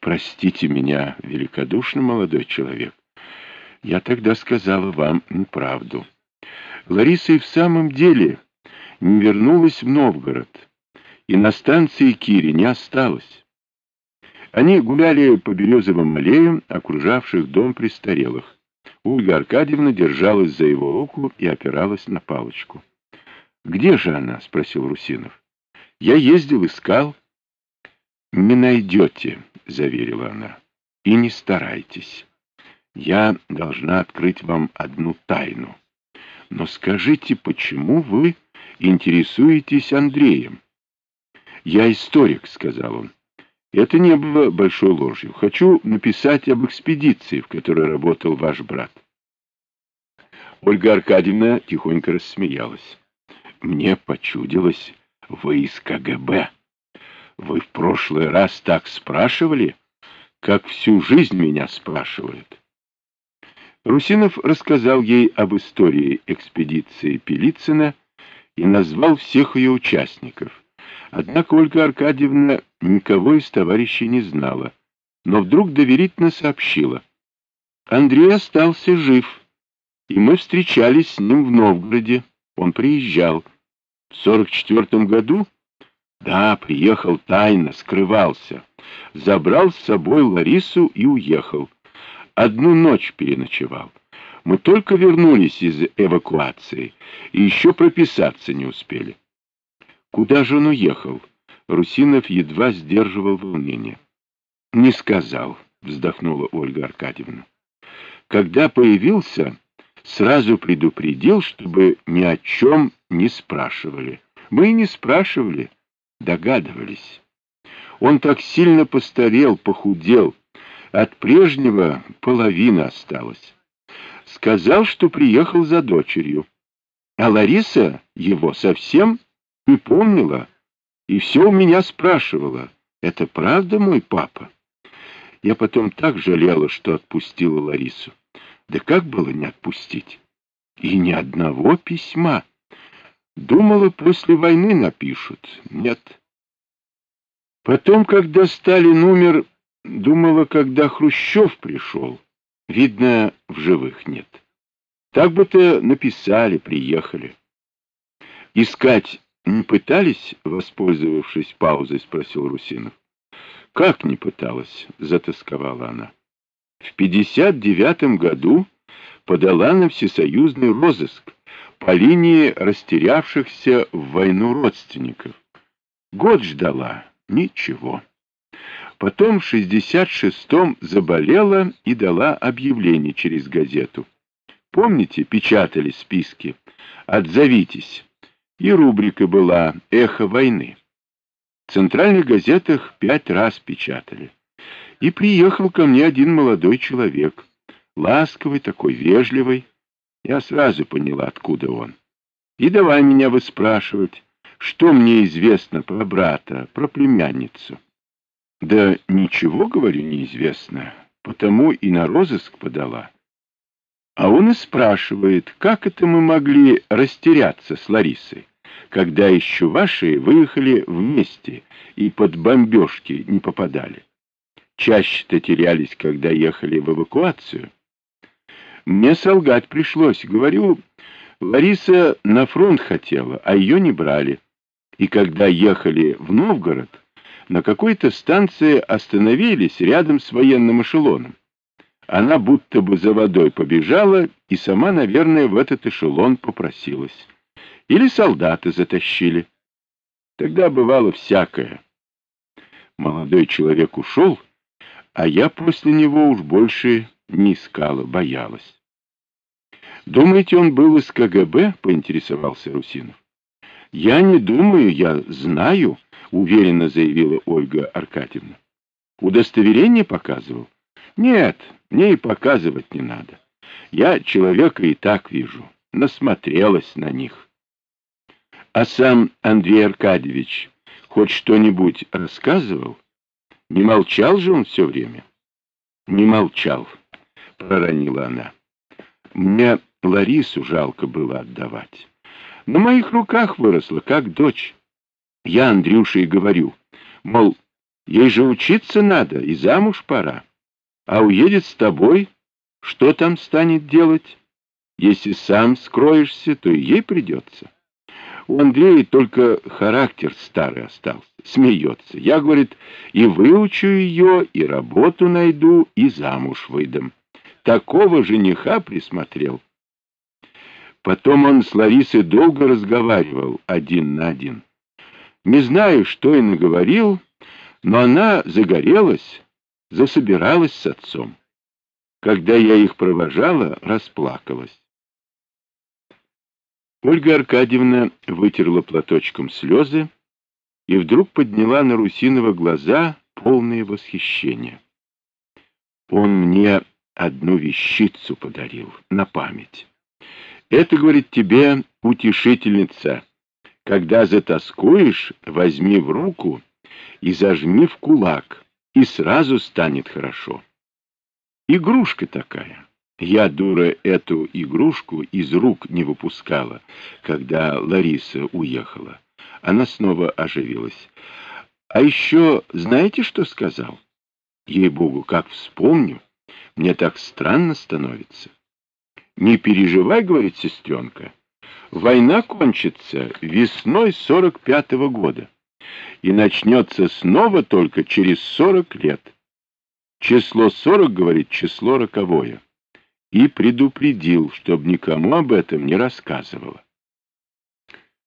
Простите меня, великодушный молодой человек. Я тогда сказала вам неправду. Лариса и в самом деле не вернулась в Новгород, и на станции Кири не осталось. Они гуляли по березовым аллеям, окружавших дом престарелых. Ольга Аркадьевна держалась за его руку и опиралась на палочку. «Где же она?» — спросил Русинов. «Я ездил, искал». «Не найдете», — заверила она. «И не старайтесь. Я должна открыть вам одну тайну. Но скажите, почему вы интересуетесь Андреем?» «Я историк», — сказал он. Это не было большой ложью. Хочу написать об экспедиции, в которой работал ваш брат. Ольга Аркадьевна тихонько рассмеялась. Мне почудилось, вы из КГБ. Вы в прошлый раз так спрашивали, как всю жизнь меня спрашивают. Русинов рассказал ей об истории экспедиции Пелицына и назвал всех ее участников. Однако Ольга Аркадьевна никого из товарищей не знала, но вдруг доверительно сообщила. Андрей остался жив, и мы встречались с ним в Новгороде. Он приезжал. В сорок четвертом году? Да, приехал тайно, скрывался. Забрал с собой Ларису и уехал. Одну ночь переночевал. Мы только вернулись из эвакуации и еще прописаться не успели. Куда же он уехал? Русинов едва сдерживал волнение. Не сказал, вздохнула Ольга Аркадьевна. Когда появился, сразу предупредил, чтобы ни о чем не спрашивали. Мы и не спрашивали, догадывались. Он так сильно постарел, похудел. От прежнего половина осталась. Сказал, что приехал за дочерью. А Лариса его совсем не помнила и все у меня спрашивала, это правда мой папа? Я потом так жалела, что отпустила Ларису. Да как было не отпустить? И ни одного письма. Думала, после войны напишут. Нет. Потом, когда Сталин умер, думала, когда Хрущев пришел. Видно, в живых нет. Так бы-то написали, приехали. Искать не пытались, воспользовавшись паузой, спросил Русинов. Как не пыталась, затасковала она. В 59 году подала на всесоюзный розыск по линии растерявшихся в войну родственников. Год ждала, ничего. Потом в 66-м заболела и дала объявление через газету. Помните, печатали списки «Отзовитесь». И рубрика была «Эхо войны». В центральных газетах пять раз печатали. И приехал ко мне один молодой человек, ласковый такой, вежливый. Я сразу поняла, откуда он. И давай меня выспрашивать, что мне известно про брата, про племянницу. Да ничего, говорю, неизвестно, потому и на розыск подала. А он и спрашивает, как это мы могли растеряться с Ларисой, когда еще ваши выехали вместе и под бомбежки не попадали. Чаще-то терялись, когда ехали в эвакуацию. Мне солгать пришлось. Говорю, Лариса на фронт хотела, а ее не брали. И когда ехали в Новгород, на какой-то станции остановились рядом с военным эшелоном. Она будто бы за водой побежала и сама, наверное, в этот эшелон попросилась. Или солдаты затащили. Тогда бывало всякое. Молодой человек ушел, а я после него уж больше не искала, боялась. «Думаете, он был из КГБ?» — поинтересовался Русинов. «Я не думаю, я знаю», — уверенно заявила Ольга Аркадьевна. «Удостоверение показывал?» Нет, мне и показывать не надо. Я человека и так вижу. Насмотрелась на них. А сам Андрей Аркадьевич хоть что-нибудь рассказывал? Не молчал же он все время? Не молчал, проронила она. Мне Ларису жалко было отдавать. На моих руках выросла, как дочь. Я Андрюше и говорю, мол, Ей же учиться надо, и замуж пора. А уедет с тобой, что там станет делать? Если сам скроешься, то и ей придется. У Андрея только характер старый остался, смеется. Я, говорит, и выучу ее, и работу найду, и замуж выдам. Такого жениха присмотрел. Потом он с Ларисой долго разговаривал один на один. Не знаю, что и наговорил, но она загорелась, засобиралась с отцом. Когда я их провожала, расплакалась. Ольга Аркадьевна вытерла платочком слезы и вдруг подняла на Русинова глаза, полные восхищения. Он мне одну вещицу подарил на память. Это, говорит, тебе утешительница. Когда затаскуешь, возьми в руку и зажми в кулак, и сразу станет хорошо. Игрушка такая. Я, дура, эту игрушку из рук не выпускала, когда Лариса уехала. Она снова оживилась. А еще знаете, что сказал? Ей-богу, как вспомню, мне так странно становится. Не переживай, говорит сестренка, война кончится весной сорок пятого года и начнется снова только через сорок лет. Число сорок, говорит, число роковое и предупредил, чтобы никому об этом не рассказывала.